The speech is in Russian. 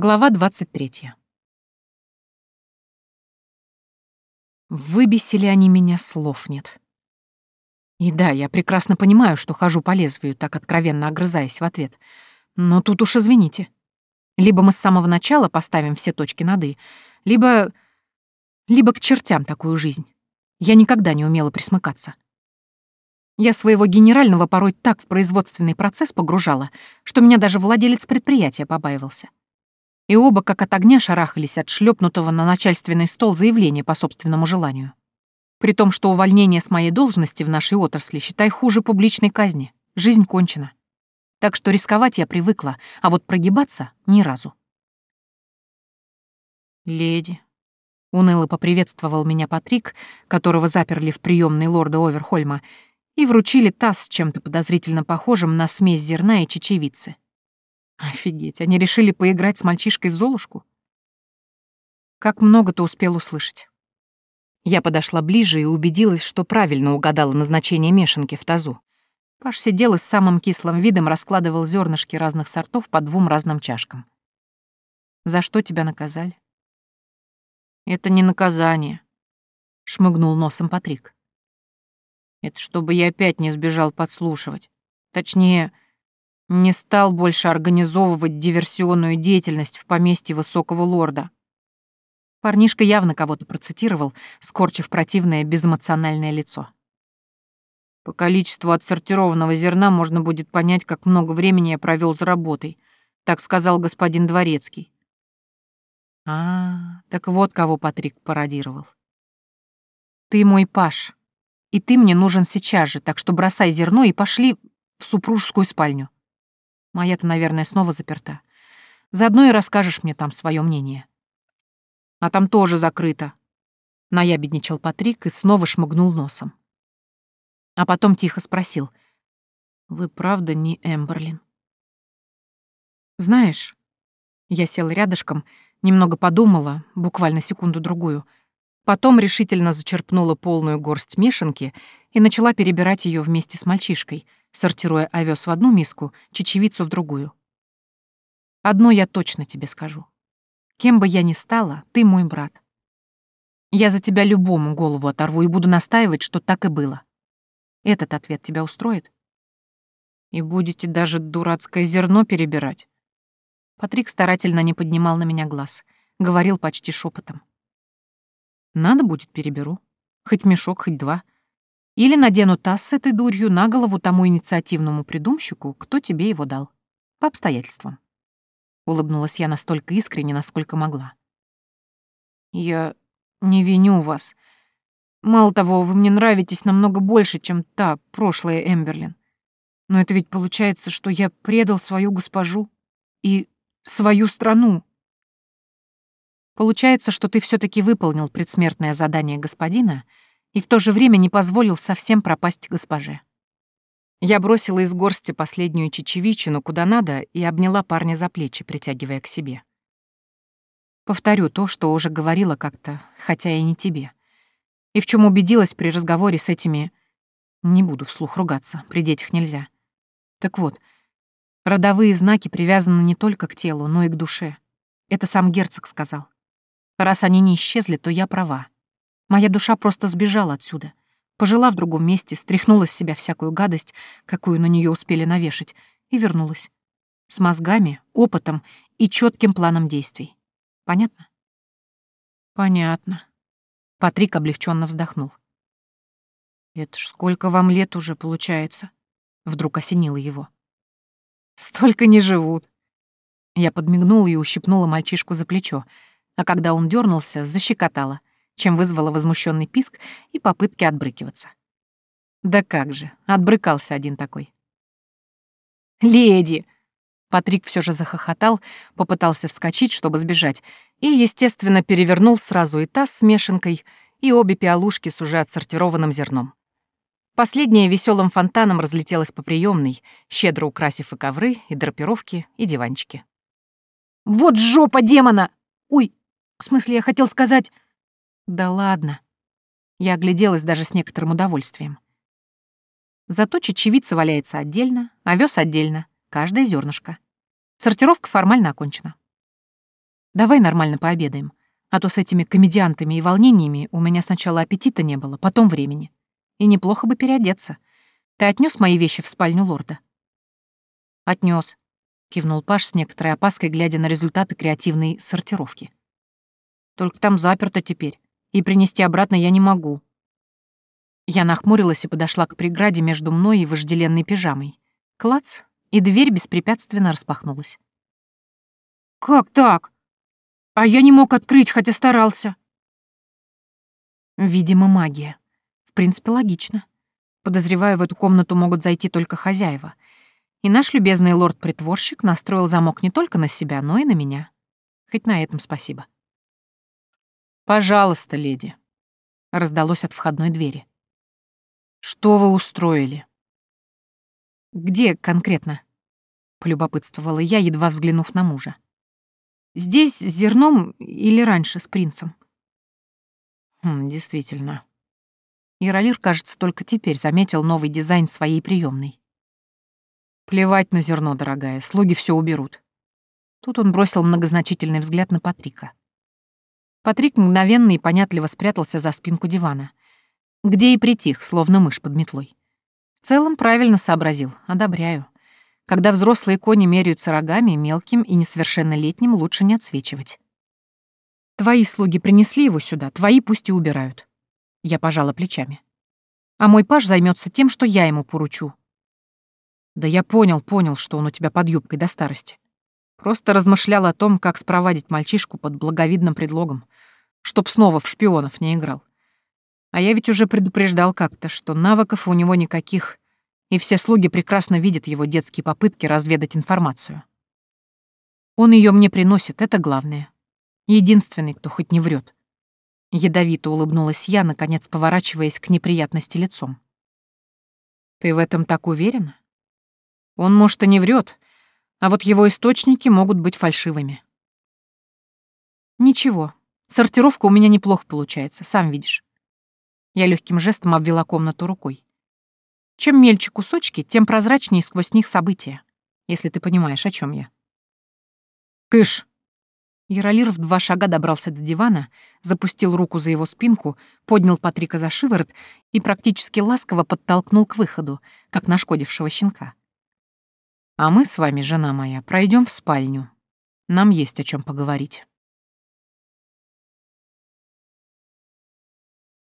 Глава 23. Выбесили они меня, слов нет. И да, я прекрасно понимаю, что хожу по лезвию, так откровенно огрызаясь в ответ. Но тут уж извините. Либо мы с самого начала поставим все точки над «и», либо... либо к чертям такую жизнь. Я никогда не умела присмыкаться. Я своего генерального порой так в производственный процесс погружала, что меня даже владелец предприятия побаивался и оба как от огня шарахались от шлепнутого на начальственный стол заявления по собственному желанию. При том, что увольнение с моей должности в нашей отрасли, считай, хуже публичной казни. Жизнь кончена. Так что рисковать я привыкла, а вот прогибаться — ни разу. «Леди», — уныло поприветствовал меня Патрик, которого заперли в приемной лорда Оверхольма, и вручили таз с чем-то подозрительно похожим на смесь зерна и чечевицы. Офигеть, они решили поиграть с мальчишкой в Золушку? Как много ты успел услышать? Я подошла ближе и убедилась, что правильно угадала назначение мешанки в тазу. Паш сидел и с самым кислым видом раскладывал зернышки разных сортов по двум разным чашкам. «За что тебя наказали?» «Это не наказание», — шмыгнул носом Патрик. «Это чтобы я опять не сбежал подслушивать. Точнее, не стал больше организовывать диверсионную деятельность в поместье высокого лорда. Парнишка явно кого-то процитировал, скорчив противное безэмоциональное лицо. По количеству отсортированного зерна можно будет понять, как много времени я провел за работой, так сказал господин Дворецкий. А, так вот кого Патрик пародировал. Ты мой Паш, и ты мне нужен сейчас же, так что бросай зерно и пошли в супружескую спальню. Моя-то, наверное, снова заперта. Заодно и расскажешь мне там свое мнение. А там тоже закрыто. Наябедничал Патрик и снова шмыгнул носом. А потом тихо спросил. «Вы правда не Эмберлин?» «Знаешь...» Я села рядышком, немного подумала, буквально секунду-другую, потом решительно зачерпнула полную горсть мешанки и начала перебирать ее вместе с мальчишкой — сортируя овес в одну миску, чечевицу в другую. Одно я точно тебе скажу. Кем бы я ни стала, ты мой брат. Я за тебя любому голову оторву и буду настаивать, что так и было. Этот ответ тебя устроит? И будете даже дурацкое зерно перебирать? Патрик старательно не поднимал на меня глаз, говорил почти шепотом. Надо будет, переберу. Хоть мешок, хоть два — или надену таз с этой дурью на голову тому инициативному придумщику, кто тебе его дал. По обстоятельствам. Улыбнулась я настолько искренне, насколько могла. Я не виню вас. Мало того, вы мне нравитесь намного больше, чем та прошлая Эмберлин. Но это ведь получается, что я предал свою госпожу и свою страну. Получается, что ты все таки выполнил предсмертное задание господина — и в то же время не позволил совсем пропасть госпоже. Я бросила из горсти последнюю чечевичину куда надо и обняла парня за плечи, притягивая к себе. Повторю то, что уже говорила как-то, хотя и не тебе. И в чем убедилась при разговоре с этими... Не буду вслух ругаться, при детях нельзя. Так вот, родовые знаки привязаны не только к телу, но и к душе. Это сам герцог сказал. Раз они не исчезли, то я права. Моя душа просто сбежала отсюда. Пожила в другом месте, стряхнула с себя всякую гадость, какую на нее успели навешать, и вернулась. С мозгами, опытом и четким планом действий. Понятно? Понятно. Патрик облегченно вздохнул. Это ж сколько вам лет уже получается? Вдруг осенило его. Столько не живут. Я подмигнула и ущипнула мальчишку за плечо, а когда он дернулся, защекотала чем вызвало возмущенный писк и попытки отбрыкиваться. Да как же, отбрыкался один такой. «Леди!» Патрик все же захохотал, попытался вскочить, чтобы сбежать, и, естественно, перевернул сразу и таз с мешанкой, и обе пиалушки с уже отсортированным зерном. Последняя веселым фонтаном разлетелась по приемной, щедро украсив и ковры, и драпировки, и диванчики. «Вот жопа демона! Ой, в смысле, я хотел сказать...» Да ладно. Я огляделась даже с некоторым удовольствием. Зато чечевица валяется отдельно, овес отдельно, каждое зернышко. Сортировка формально окончена. Давай нормально пообедаем. А то с этими комедиантами и волнениями у меня сначала аппетита не было, потом времени. И неплохо бы переодеться. Ты отнес мои вещи в спальню лорда? Отнес, кивнул Паш с некоторой опаской, глядя на результаты креативной сортировки. Только там заперто теперь, и принести обратно я не могу. Я нахмурилась и подошла к преграде между мной и вожделенной пижамой. Клац, и дверь беспрепятственно распахнулась. «Как так? А я не мог открыть, хотя старался». Видимо, магия. В принципе, логично. Подозреваю, в эту комнату могут зайти только хозяева. И наш любезный лорд-притворщик настроил замок не только на себя, но и на меня. Хоть на этом спасибо. «Пожалуйста, леди», — раздалось от входной двери. «Что вы устроили?» «Где конкретно?» — полюбопытствовала я, едва взглянув на мужа. Здесь с зерном или раньше с принцем? Хм, действительно. Иралир, кажется, только теперь заметил новый дизайн своей приемной. Плевать на зерно, дорогая, слуги все уберут. Тут он бросил многозначительный взгляд на Патрика. Патрик мгновенно и понятливо спрятался за спинку дивана, где и притих, словно мышь под метлой. В целом правильно сообразил, одобряю. Когда взрослые кони меряются рогами, мелким и несовершеннолетним лучше не отсвечивать. Твои слуги принесли его сюда, твои пусть и убирают. Я пожала плечами. А мой паж займется тем, что я ему поручу. Да я понял, понял, что он у тебя под юбкой до старости. Просто размышлял о том, как спровадить мальчишку под благовидным предлогом, чтоб снова в шпионов не играл. А я ведь уже предупреждал как-то, что навыков у него никаких, и все слуги прекрасно видят его детские попытки разведать информацию. Он ее мне приносит, это главное. Единственный, кто хоть не врет. Ядовито улыбнулась я, наконец поворачиваясь к неприятности лицом. Ты в этом так уверена? Он, может, и не врет, а вот его источники могут быть фальшивыми. Ничего, сортировка у меня неплохо получается, сам видишь. Я легким жестом обвела комнату рукой. Чем мельче кусочки, тем прозрачнее сквозь них события, если ты понимаешь, о чем я. «Кыш!» Яролир в два шага добрался до дивана, запустил руку за его спинку, поднял Патрика за шиворот и практически ласково подтолкнул к выходу, как нашкодившего щенка. «А мы с вами, жена моя, пройдем в спальню. Нам есть о чем поговорить».